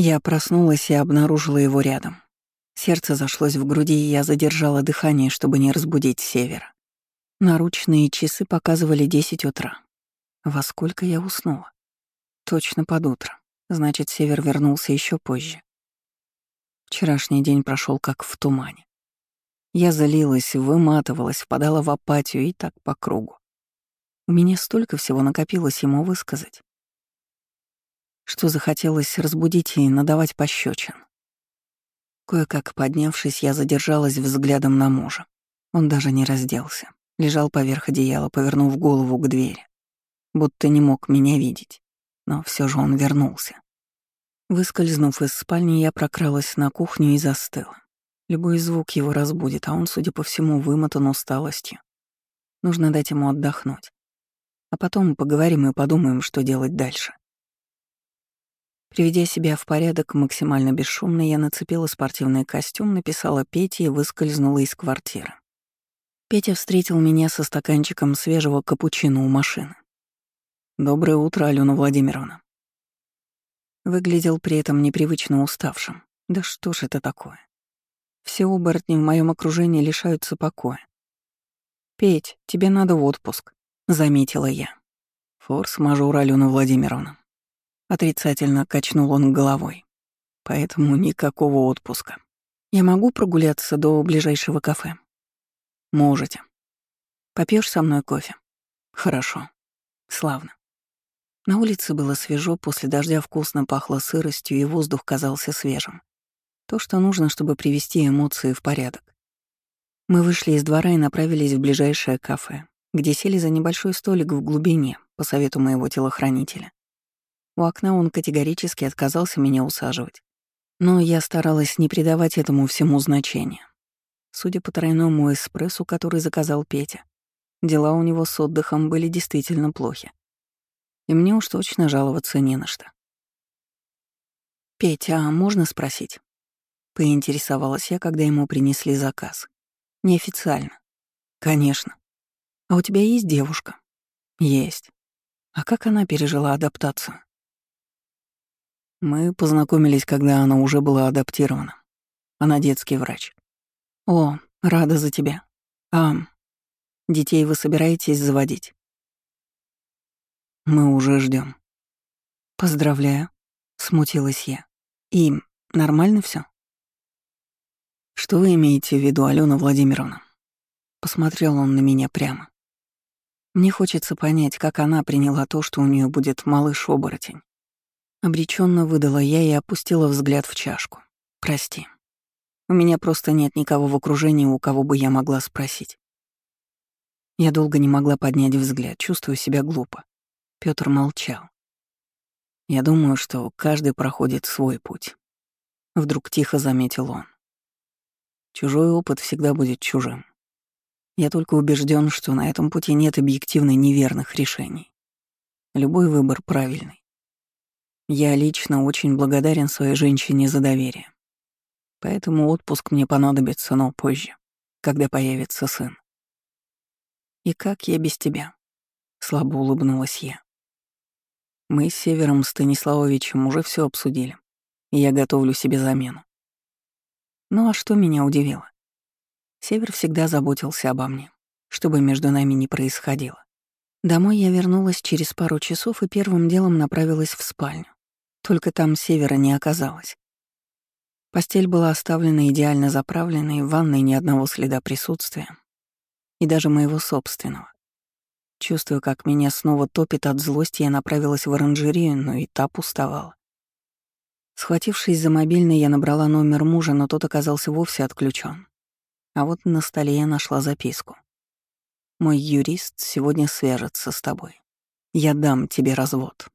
Я проснулась и обнаружила его рядом. Сердце зашлось в груди, и я задержала дыхание, чтобы не разбудить севера. Наручные часы показывали 10 утра. Во сколько я уснула? Точно под утро. Значит, север вернулся еще позже. Вчерашний день прошел как в тумане. Я залилась, выматывалась, впадала в апатию и так по кругу. У меня столько всего накопилось ему высказать, что захотелось разбудить и надавать пощечин. Кое-как поднявшись, я задержалась взглядом на мужа. Он даже не разделся, лежал поверх одеяла, повернув голову к двери, будто не мог меня видеть. Но все же он вернулся. Выскользнув из спальни, я прокралась на кухню и застыла. Любой звук его разбудит, а он, судя по всему, вымотан усталостью. Нужно дать ему отдохнуть. А потом поговорим и подумаем, что делать дальше. Приведя себя в порядок максимально бесшумно, я нацепила спортивный костюм, написала Пете и выскользнула из квартиры. Петя встретил меня со стаканчиком свежего капучино у машины. «Доброе утро, Алена Владимировна». Выглядел при этом непривычно уставшим. Да что ж это такое? Все оборотни в моем окружении лишаются покоя. «Петь, тебе надо в отпуск», — заметила я. «Форс-мажор, Алена Владимировна». Отрицательно качнул он головой. «Поэтому никакого отпуска. Я могу прогуляться до ближайшего кафе?» «Можете. Попьешь со мной кофе?» «Хорошо. Славно». На улице было свежо, после дождя вкусно пахло сыростью, и воздух казался свежим. То, что нужно, чтобы привести эмоции в порядок. Мы вышли из двора и направились в ближайшее кафе, где сели за небольшой столик в глубине, по совету моего телохранителя. У окна он категорически отказался меня усаживать. Но я старалась не придавать этому всему значения. Судя по тройному эспрессу, который заказал Петя, дела у него с отдыхом были действительно плохи и мне уж точно жаловаться не на что. «Петя, а можно спросить?» — поинтересовалась я, когда ему принесли заказ. «Неофициально». «Конечно. А у тебя есть девушка?» «Есть. А как она пережила адаптацию?» Мы познакомились, когда она уже была адаптирована. Она детский врач. «О, рада за тебя. А детей вы собираетесь заводить?» Мы уже ждем. Поздравляю, смутилась я. Им нормально все? Что вы имеете в виду, Алена Владимировна? Посмотрел он на меня прямо. Мне хочется понять, как она приняла то, что у нее будет малыш-оборотень. Обреченно выдала я и опустила взгляд в чашку. Прости. У меня просто нет никого в окружении, у кого бы я могла спросить. Я долго не могла поднять взгляд, чувствую себя глупо. Пётр молчал. Я думаю, что каждый проходит свой путь. Вдруг тихо заметил он. Чужой опыт всегда будет чужим. Я только убежден, что на этом пути нет объективно неверных решений. Любой выбор правильный. Я лично очень благодарен своей женщине за доверие. Поэтому отпуск мне понадобится, но позже, когда появится сын. «И как я без тебя?» — слабо улыбнулась я. Мы с Севером Станиславовичем уже все обсудили, и я готовлю себе замену. Ну а что меня удивило? Север всегда заботился обо мне, что бы между нами ни происходило. Домой я вернулась через пару часов и первым делом направилась в спальню. Только там Севера не оказалось. Постель была оставлена идеально заправленной, в ванной ни одного следа присутствия. И даже моего собственного. Чувствую, как меня снова топит от злости, я направилась в оранжерею, но и та пустовала. Схватившись за мобильный, я набрала номер мужа, но тот оказался вовсе отключен. А вот на столе я нашла записку. «Мой юрист сегодня свяжется с тобой. Я дам тебе развод».